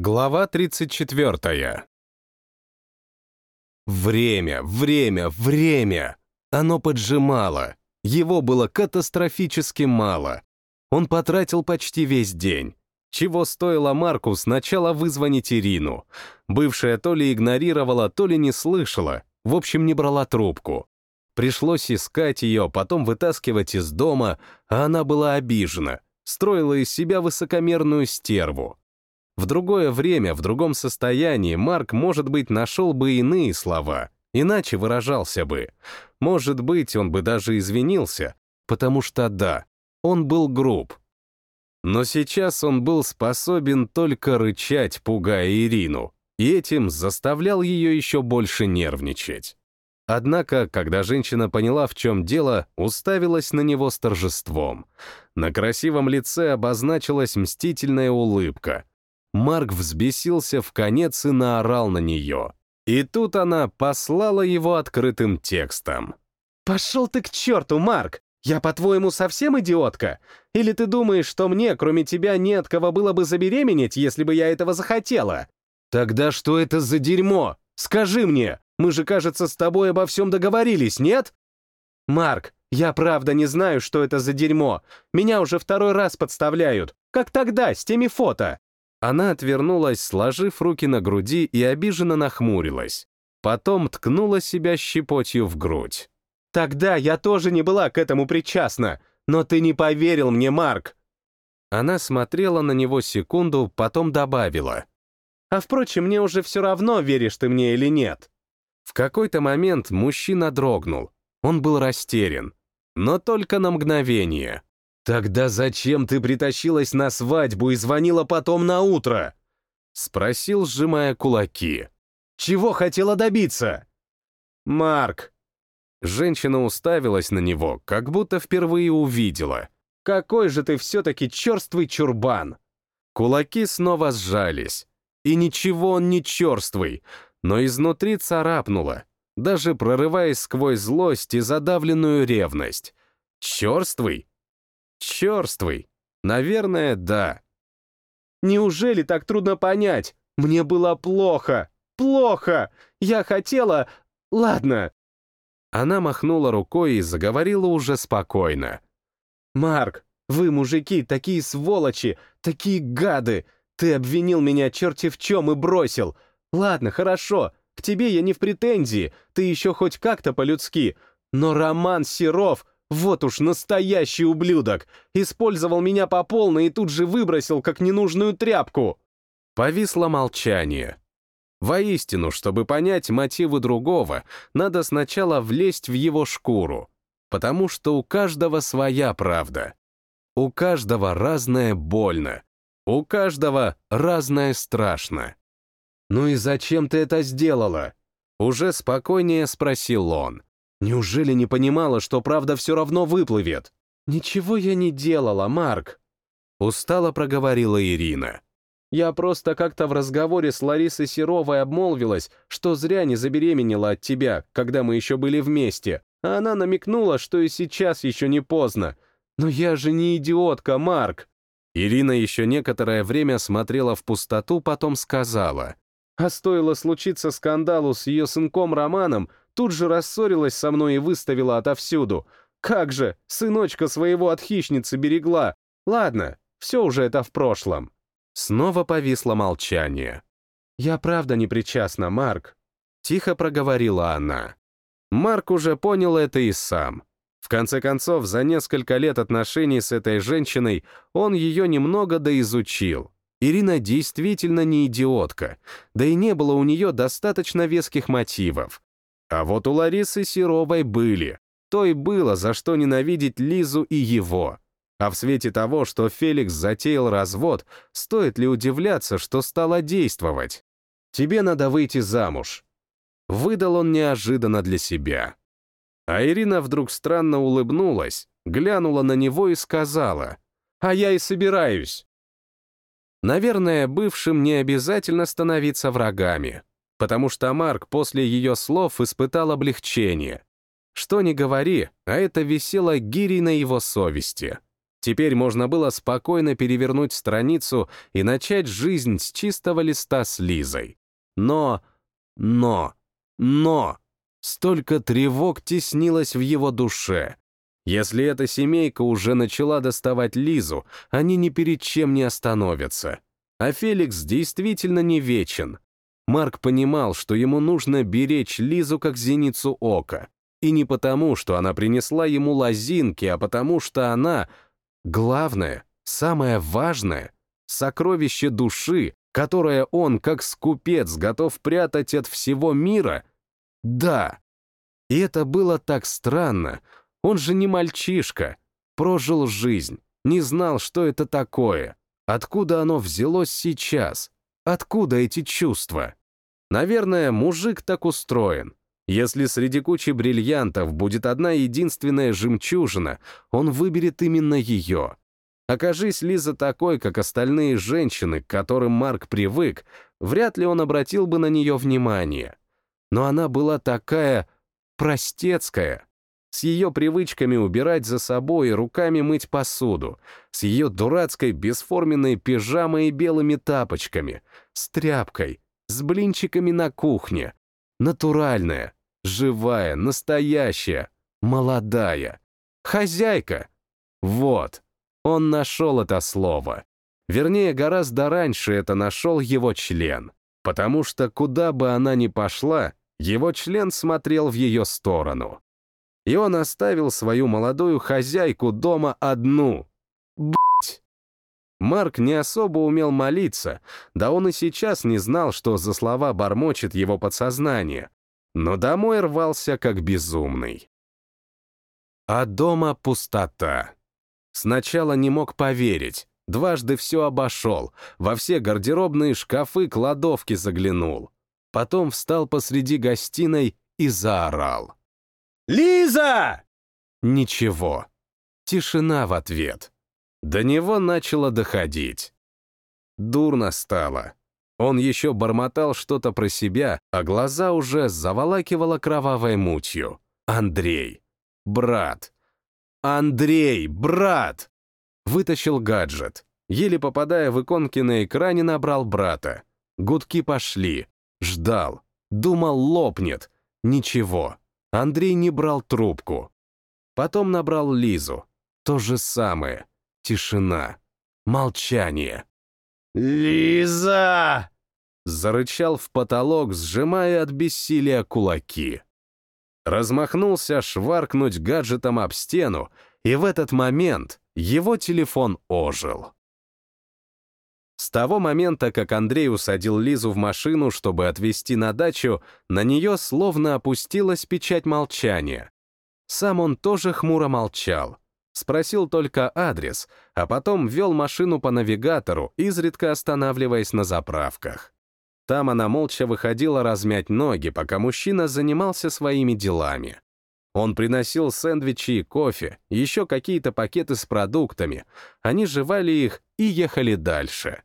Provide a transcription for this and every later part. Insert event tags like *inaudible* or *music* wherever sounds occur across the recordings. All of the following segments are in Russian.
Глава 34. Время, время, время! Оно поджимало. Его было катастрофически мало. Он потратил почти весь день. Чего стоило Марку сначала вызвонить Ирину. Бывшая то ли игнорировала, то ли не слышала, в общем, не брала трубку. Пришлось искать ее, потом вытаскивать из дома, а она была обижена, строила из себя высокомерную стерву. В другое время, в другом состоянии Марк, может быть, нашел бы иные слова, иначе выражался бы. Может быть, он бы даже извинился, потому что да, он был груб. Но сейчас он был способен только рычать, пугая Ирину, и этим заставлял ее еще больше нервничать. Однако, когда женщина поняла, в чем дело, уставилась на него с торжеством. На красивом лице обозначилась мстительная улыбка, Марк взбесился в конец и наорал на нее. И тут она послала его открытым текстом. «Пошел ты к черту, Марк! Я, по-твоему, совсем идиотка? Или ты думаешь, что мне, кроме тебя, нет кого было бы забеременеть, если бы я этого захотела?» «Тогда что это за дерьмо? Скажи мне! Мы же, кажется, с тобой обо всем договорились, нет?» «Марк, я правда не знаю, что это за дерьмо. Меня уже второй раз подставляют. Как тогда, с теми фото. Она отвернулась, сложив руки на груди и обиженно нахмурилась. Потом ткнула себя щепотью в грудь. «Тогда я тоже не была к этому причастна, но ты не поверил мне, Марк!» Она смотрела на него секунду, потом добавила. «А впрочем, мне уже все равно, веришь ты мне или нет». В какой-то момент мужчина дрогнул. Он был растерян. Но только на мгновение. «Тогда зачем ты притащилась на свадьбу и звонила потом на утро?» — спросил, сжимая кулаки. «Чего хотела добиться?» «Марк!» Женщина уставилась на него, как будто впервые увидела. «Какой же ты все-таки черствый чурбан!» Кулаки снова сжались. И ничего он не черствый, но изнутри царапнуло, даже прорываясь сквозь злость и задавленную ревность. Черствый? Черствый. Наверное, да. Неужели так трудно понять? Мне было плохо. Плохо. Я хотела... Ладно. Она махнула рукой и заговорила уже спокойно. «Марк, вы, мужики, такие сволочи, такие гады! Ты обвинил меня черти в чем и бросил. Ладно, хорошо, к тебе я не в претензии, ты еще хоть как-то по-людски. Но Роман Серов вот уж настоящий ублюдок! Использовал меня по полной и тут же выбросил, как ненужную тряпку!» Повисло молчание. Воистину, чтобы понять мотивы другого, надо сначала влезть в его шкуру, потому что у каждого своя правда. У каждого разное больно, у каждого разное страшно. «Ну и зачем ты это сделала?» Уже спокойнее спросил он. Неужели не понимала, что правда все равно выплывет? Ничего я не делала, Марк. Устало проговорила Ирина. Я просто как-то в разговоре с Ларисой Серовой обмолвилась, что зря не забеременела от тебя, когда мы еще были вместе, а она намекнула, что и сейчас еще не поздно. Но я же не идиотка, Марк. Ирина еще некоторое время смотрела в пустоту, потом сказала. А стоило случиться скандалу с ее сынком Романом, тут же рассорилась со мной и выставила отовсюду. Как же, сыночка своего от хищницы берегла. Ладно, все уже это в прошлом. Снова повисло молчание. «Я правда не причастна, Марк», — тихо проговорила она. Марк уже понял это и сам. В конце концов, за несколько лет отношений с этой женщиной он ее немного доизучил. Ирина действительно не идиотка, да и не было у нее достаточно веских мотивов. А вот у Ларисы Серовой были. То и было, за что ненавидеть Лизу и его. А в свете того, что Феликс затеял развод, стоит ли удивляться, что стало действовать? «Тебе надо выйти замуж». Выдал он неожиданно для себя. А Ирина вдруг странно улыбнулась, глянула на него и сказала, «А я и собираюсь». Наверное, бывшим не обязательно становиться врагами потому что Марк после ее слов испытал облегчение. Что ни говори, а это висело гирей на его совести. Теперь можно было спокойно перевернуть страницу и начать жизнь с чистого листа с Лизой. Но, но, но, столько тревог теснилось в его душе. Если эта семейка уже начала доставать Лизу, они ни перед чем не остановятся. А Феликс действительно не вечен. Марк понимал, что ему нужно беречь Лизу как зеницу ока. И не потому, что она принесла ему лозинки, а потому что она — главное, самое важное, сокровище души, которое он, как скупец, готов прятать от всего мира? Да. И это было так странно. Он же не мальчишка. Прожил жизнь, не знал, что это такое. Откуда оно взялось сейчас? Откуда эти чувства? Наверное, мужик так устроен. Если среди кучи бриллиантов будет одна единственная жемчужина, он выберет именно ее. Окажись Лиза такой, как остальные женщины, к которым Марк привык, вряд ли он обратил бы на нее внимание. Но она была такая простецкая, с ее привычками убирать за собой и руками мыть посуду, с ее дурацкой бесформенной пижамой и белыми тапочками, с тряпкой, с блинчиками на кухне. Натуральная, живая, настоящая, молодая. Хозяйка. Вот, он нашел это слово. Вернее, гораздо раньше это нашел его член, потому что куда бы она ни пошла, его член смотрел в ее сторону. И он оставил свою молодую хозяйку дома одну. Б***ь. Марк не особо умел молиться, да он и сейчас не знал, что за слова бормочет его подсознание, но домой рвался как безумный. А дома пустота. Сначала не мог поверить, дважды все обошел, во все гардеробные шкафы кладовки заглянул. Потом встал посреди гостиной и заорал. «Лиза!» Ничего. Тишина в ответ. До него начало доходить. Дурно стало. Он еще бормотал что-то про себя, а глаза уже заволакивало кровавой мутью. Андрей. Брат. Андрей, брат! Вытащил гаджет. Еле попадая в иконки на экране, набрал брата. Гудки пошли. Ждал. Думал, лопнет. Ничего. Андрей не брал трубку. Потом набрал Лизу. То же самое. Тишина. Молчание. «Лиза!» Зарычал в потолок, сжимая от бессилия кулаки. Размахнулся шваркнуть гаджетом об стену, и в этот момент его телефон ожил. С того момента, как Андрей усадил Лизу в машину, чтобы отвезти на дачу, на нее словно опустилась печать молчания. Сам он тоже хмуро молчал. Спросил только адрес, а потом вел машину по навигатору, изредка останавливаясь на заправках. Там она молча выходила размять ноги, пока мужчина занимался своими делами. Он приносил сэндвичи и кофе, еще какие-то пакеты с продуктами. Они жевали их и ехали дальше.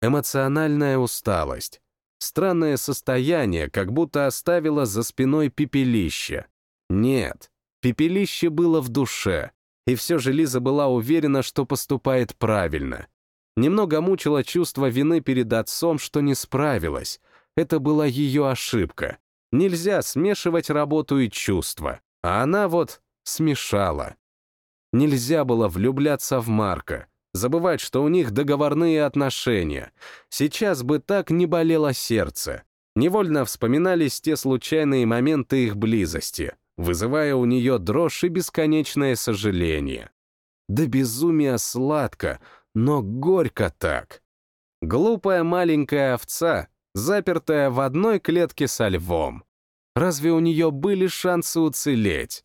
Эмоциональная усталость. Странное состояние, как будто оставило за спиной пепелище. Нет, пепелище было в душе, и все же Лиза была уверена, что поступает правильно. Немного мучило чувство вины перед отцом, что не справилась. Это была ее ошибка. Нельзя смешивать работу и чувства. А она вот смешала. Нельзя было влюбляться в Марка забывать, что у них договорные отношения. Сейчас бы так не болело сердце. Невольно вспоминались те случайные моменты их близости, вызывая у нее дрожь и бесконечное сожаление. Да безумие сладко, но горько так. Глупая маленькая овца, запертая в одной клетке со львом. Разве у нее были шансы уцелеть?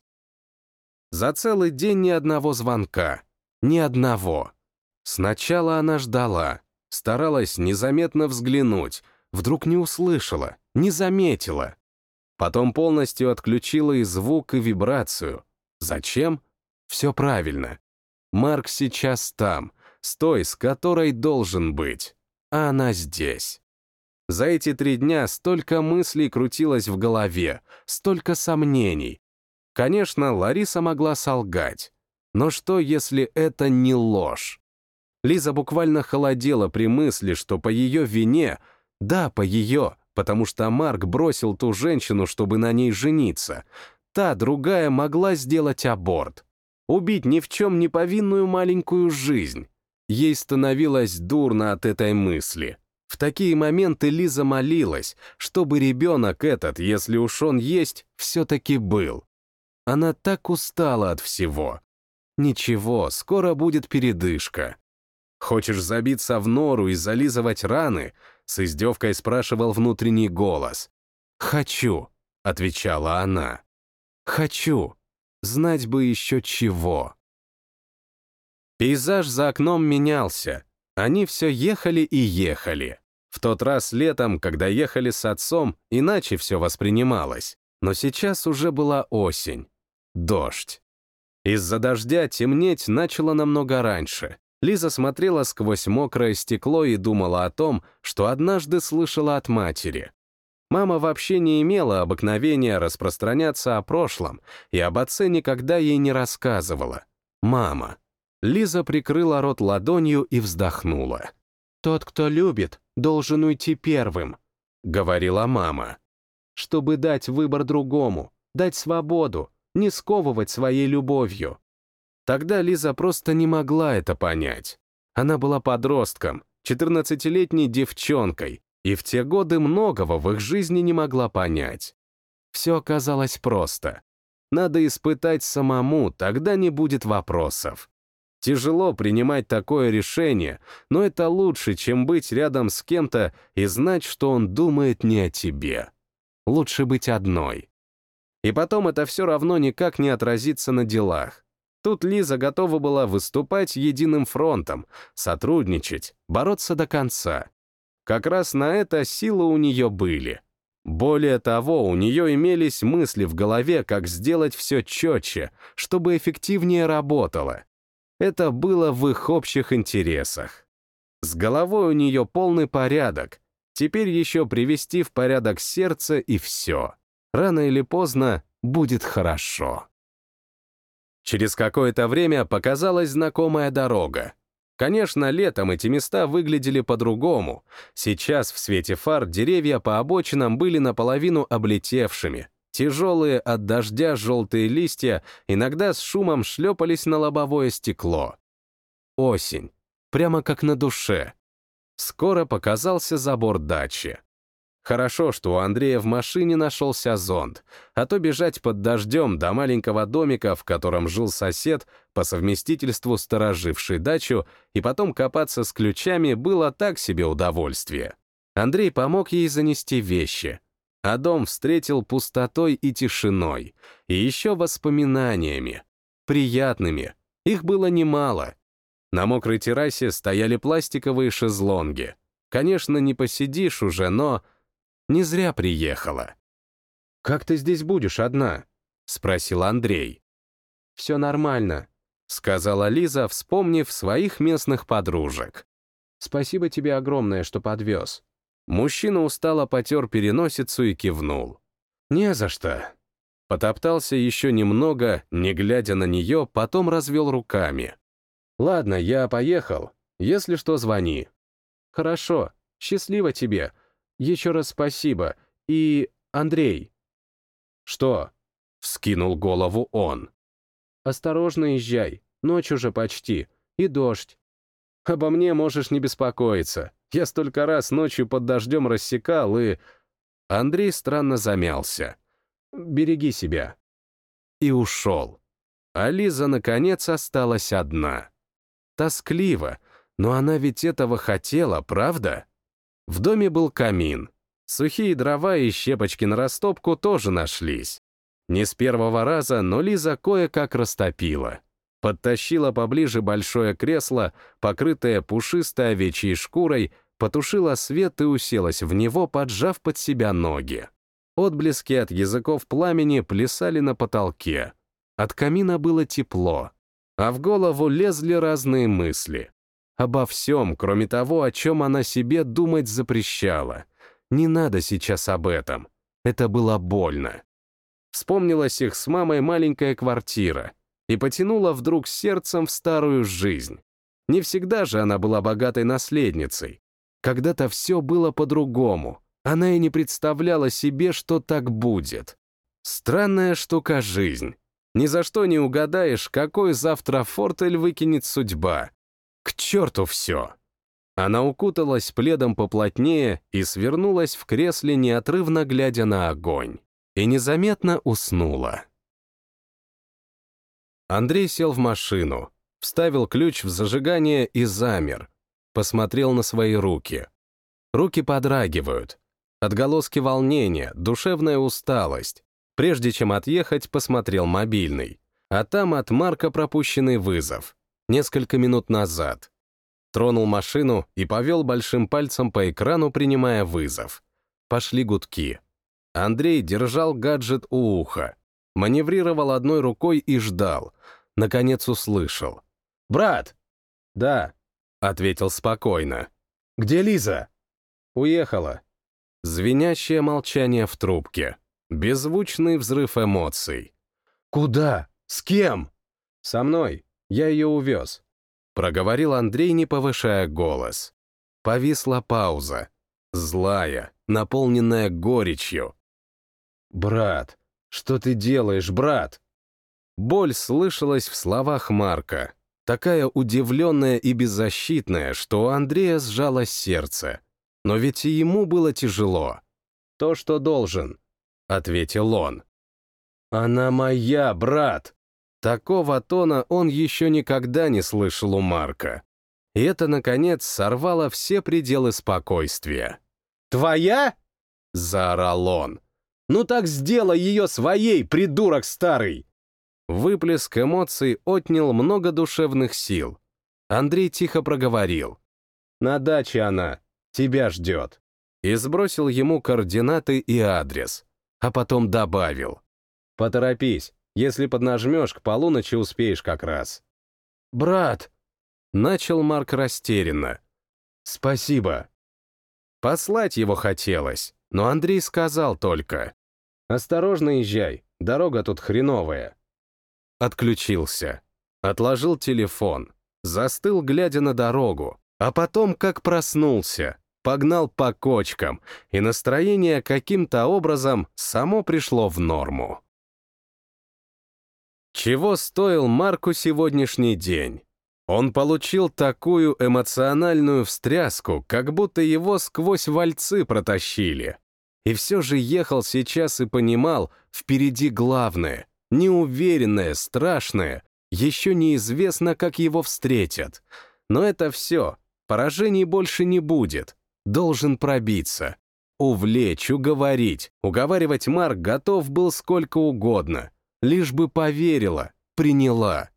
За целый день ни одного звонка. Ни одного. Сначала она ждала, старалась незаметно взглянуть, вдруг не услышала, не заметила. Потом полностью отключила и звук, и вибрацию. Зачем? Все правильно. Марк сейчас там, с той, с которой должен быть. А она здесь. За эти три дня столько мыслей крутилось в голове, столько сомнений. Конечно, Лариса могла солгать. Но что, если это не ложь? Лиза буквально холодела при мысли, что по ее вине, да, по ее, потому что Марк бросил ту женщину, чтобы на ней жениться, та, другая, могла сделать аборт. Убить ни в чем не повинную маленькую жизнь. Ей становилось дурно от этой мысли. В такие моменты Лиза молилась, чтобы ребенок этот, если уж он есть, все-таки был. Она так устала от всего. Ничего, скоро будет передышка. Хочешь забиться в нору и зализывать раны? С издевкой спрашивал внутренний голос. «Хочу», — отвечала она. «Хочу. Знать бы еще чего». Пейзаж за окном менялся. Они все ехали и ехали. В тот раз летом, когда ехали с отцом, иначе все воспринималось. Но сейчас уже была осень. Дождь. Из-за дождя темнеть начало намного раньше. Лиза смотрела сквозь мокрое стекло и думала о том, что однажды слышала от матери. Мама вообще не имела обыкновения распространяться о прошлом, и об отце никогда ей не рассказывала. Мама. Лиза прикрыла рот ладонью и вздохнула. «Тот, кто любит, должен уйти первым», — говорила мама. «Чтобы дать выбор другому, дать свободу, не сковывать своей любовью. Тогда Лиза просто не могла это понять. Она была подростком, 14-летней девчонкой, и в те годы многого в их жизни не могла понять. Все оказалось просто. Надо испытать самому, тогда не будет вопросов. Тяжело принимать такое решение, но это лучше, чем быть рядом с кем-то и знать, что он думает не о тебе. Лучше быть одной. И потом это все равно никак не отразится на делах. Тут Лиза готова была выступать единым фронтом, сотрудничать, бороться до конца. Как раз на это силы у нее были. Более того, у нее имелись мысли в голове, как сделать все четче, чтобы эффективнее работало. Это было в их общих интересах. С головой у нее полный порядок. Теперь еще привести в порядок сердце и все рано или поздно будет хорошо. Через какое-то время показалась знакомая дорога. Конечно, летом эти места выглядели по-другому. Сейчас в свете фар деревья по обочинам были наполовину облетевшими. Тяжелые от дождя желтые листья иногда с шумом шлепались на лобовое стекло. Осень. Прямо как на душе. Скоро показался забор дачи. Хорошо, что у Андрея в машине нашелся зонт, а то бежать под дождем до маленького домика, в котором жил сосед, по совместительству стороживший дачу, и потом копаться с ключами было так себе удовольствие. Андрей помог ей занести вещи, а дом встретил пустотой и тишиной, и еще воспоминаниями. Приятными. Их было немало. На мокрой террасе стояли пластиковые шезлонги. Конечно, не посидишь уже, но не зря приехала. «Как ты здесь будешь одна?» — спросил Андрей. «Все нормально», — сказала Лиза, вспомнив своих местных подружек. «Спасибо тебе огромное, что подвез». Мужчина устало потер переносицу и кивнул. «Не за что». Потоптался еще немного, не глядя на нее, потом развел руками. «Ладно, я поехал. Если что, звони». «Хорошо. Счастливо тебе. Еще раз спасибо. И, Андрей...» «Что?» — вскинул голову он. «Осторожно езжай. Ночь уже почти. И дождь. Обо мне можешь не беспокоиться. Я столько раз ночью под дождем рассекал и...» Андрей странно замялся. «Береги себя». И ушел. А Лиза, наконец, осталась одна. Тоскливо, но она ведь этого хотела, правда? В доме был камин. Сухие дрова и щепочки на растопку тоже нашлись. Не с первого раза, но Лиза кое-как растопила. Подтащила поближе большое кресло, покрытое пушистой овечьей шкурой, потушила свет и уселась в него, поджав под себя ноги. Отблески от языков пламени плясали на потолке. От камина было тепло, а в голову лезли разные мысли. Обо всем, кроме того, о чем она себе думать запрещала. Не надо сейчас об этом. Это было больно. Вспомнилась их с мамой маленькая квартира. и потянула вдруг сердцем в старую жизнь. Не всегда же она была богатой наследницей. Когда-то все было по-другому. Она и не представляла себе, что так будет. Странная штука жизнь. Ни за что не угадаешь, какой завтра фортель выкинет судьба. К черту все. Она укуталась пледом поплотнее и свернулась в кресле, неотрывно глядя на огонь. И незаметно уснула. Андрей сел в машину, вставил ключ в зажигание и замер. Посмотрел на свои руки. Руки подрагивают. Отголоски волнения, душевная усталость. Прежде чем отъехать, посмотрел мобильный. А там от Марка пропущенный вызов. Несколько минут назад. Тронул машину и повел большим пальцем по экрану, принимая вызов. Пошли гудки. Андрей держал гаджет у уха. Маневрировал одной рукой и ждал. Наконец услышал. «Брат!» «Да», — ответил спокойно. «Где Лиза?» «Уехала». Звенящее молчание в трубке. Беззвучный взрыв эмоций. «Куда? С кем?» «Со мной. Я ее увез», — проговорил Андрей, не повышая голос. Повисла пауза. Злая, наполненная горечью. «Брат, что ты делаешь, брат?» Боль слышалась в словах Марка, такая удивленная и беззащитная, что у Андрея сжалось сердце. Но ведь и ему было тяжело. «То, что должен», — ответил он. «Она моя, брат!» Такого тона он еще никогда не слышал у Марка. И это, наконец, сорвало все пределы спокойствия. «Твоя?» — заорал он. «Ну так сделай ее своей, придурок старый!» Выплеск эмоций отнял много душевных сил. Андрей тихо проговорил. «На даче она. Тебя ждет». И сбросил ему координаты и адрес. А потом добавил. «Поторопись. Если поднажмешь, к полуночи успеешь как раз». «Брат!» — начал Марк растерянно. «Спасибо». Послать его хотелось, но Андрей сказал только. «Осторожно езжай, дорога тут хреновая». Отключился. Отложил телефон. Застыл, глядя на дорогу. А потом, как проснулся, погнал по кочкам, и настроение каким-то образом само пришло в норму. Чего стоил Марку сегодняшний день? Он получил такую эмоциональную встряску, как будто его сквозь вальцы протащили. И все же ехал сейчас и понимал, впереди главное, неуверенное, страшное, еще неизвестно, как его встретят. Но это все, поражений больше не будет, должен пробиться. Увлечь, уговорить, уговаривать Марк готов был сколько угодно, лишь бы поверила, приняла.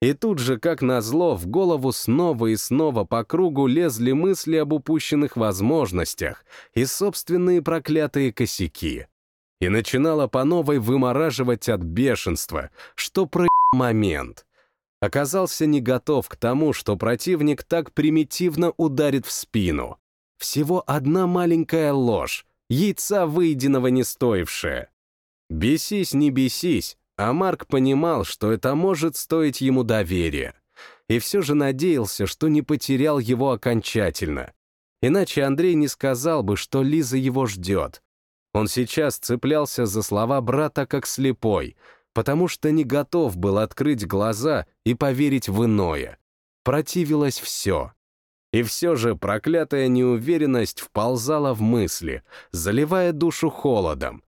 И тут же, как назло, в голову снова и снова по кругу лезли мысли об упущенных возможностях и собственные проклятые косяки. И начинала по новой вымораживать от бешенства, что про *laughs* момент. Оказался не готов к тому, что противник так примитивно ударит в спину. Всего одна маленькая ложь, яйца выеденного не стоившая. Бесись, не бесись, а Марк понимал, что это может стоить ему доверия. И все же надеялся, что не потерял его окончательно. Иначе Андрей не сказал бы, что Лиза его ждет. Он сейчас цеплялся за слова брата как слепой, потому что не готов был открыть глаза и поверить в иное. Противилось все. И все же проклятая неуверенность вползала в мысли, заливая душу холодом.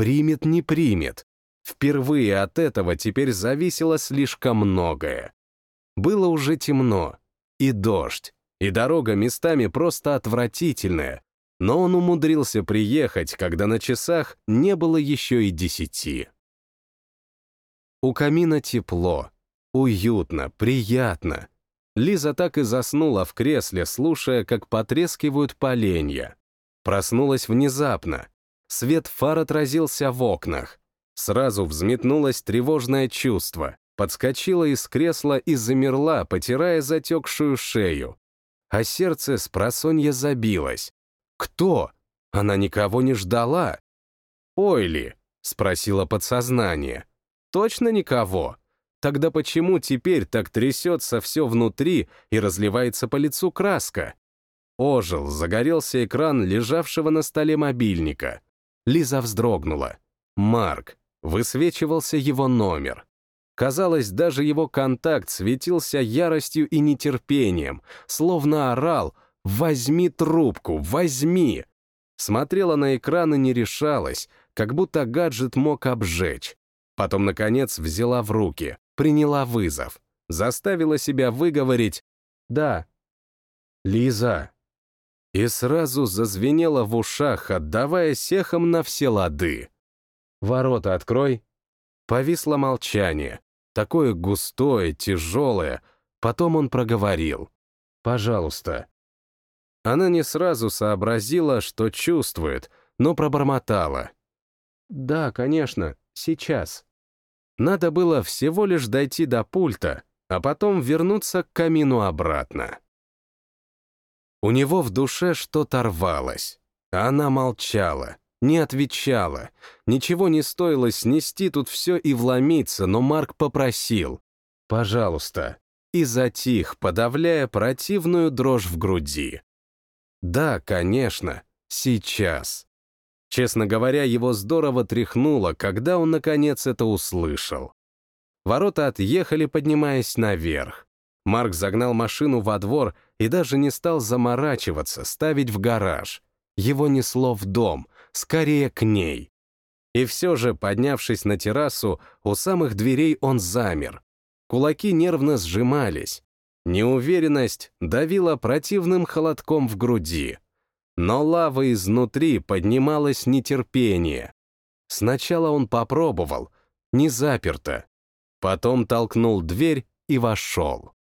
Примет, не примет. Впервые от этого теперь зависело слишком многое. Было уже темно, и дождь, и дорога местами просто отвратительная, но он умудрился приехать, когда на часах не было еще и десяти. У камина тепло, уютно, приятно. Лиза так и заснула в кресле, слушая, как потрескивают поленья. Проснулась внезапно, Свет фар отразился в окнах. Сразу взметнулось тревожное чувство, подскочила из кресла и замерла, потирая затекшую шею. А сердце с просонья забилось. Кто? Она никого не ждала. «Ой ли?» — спросила подсознание. «Точно никого?» Тогда почему теперь так трясется все внутри и разливается по лицу краска? Ожил, загорелся экран лежавшего на столе мобильника. Лиза вздрогнула. Марк. Высвечивался его номер. Казалось, даже его контакт светился яростью и нетерпением, словно орал «Возьми трубку, возьми!» Смотрела на экран и не решалась, как будто гаджет мог обжечь. Потом, наконец, взяла в руки, приняла вызов, заставила себя выговорить «Да». «Лиза». И сразу зазвенела в ушах, отдавая сехам на все лады. «Ворота открой». Повисло молчание, такое густое, тяжелое. Потом он проговорил. «Пожалуйста». Она не сразу сообразила, что чувствует, но пробормотала. «Да, конечно, сейчас». Надо было всего лишь дойти до пульта, а потом вернуться к камину обратно. У него в душе что-то рвалось. Она молчала, не отвечала. Ничего не стоило снести тут все и вломиться, но Марк попросил «пожалуйста» и затих, подавляя противную дрожь в груди. Да, конечно, сейчас. Честно говоря, его здорово тряхнуло, когда он наконец это услышал. Ворота отъехали, поднимаясь наверх. Марк загнал машину во двор и даже не стал заморачиваться, ставить в гараж. Его несло в дом, скорее к ней. И все же, поднявшись на террасу, у самых дверей он замер. Кулаки нервно сжимались. Неуверенность давила противным холодком в груди. Но лава изнутри поднималось нетерпение. Сначала он попробовал, не заперто. Потом толкнул дверь и вошел.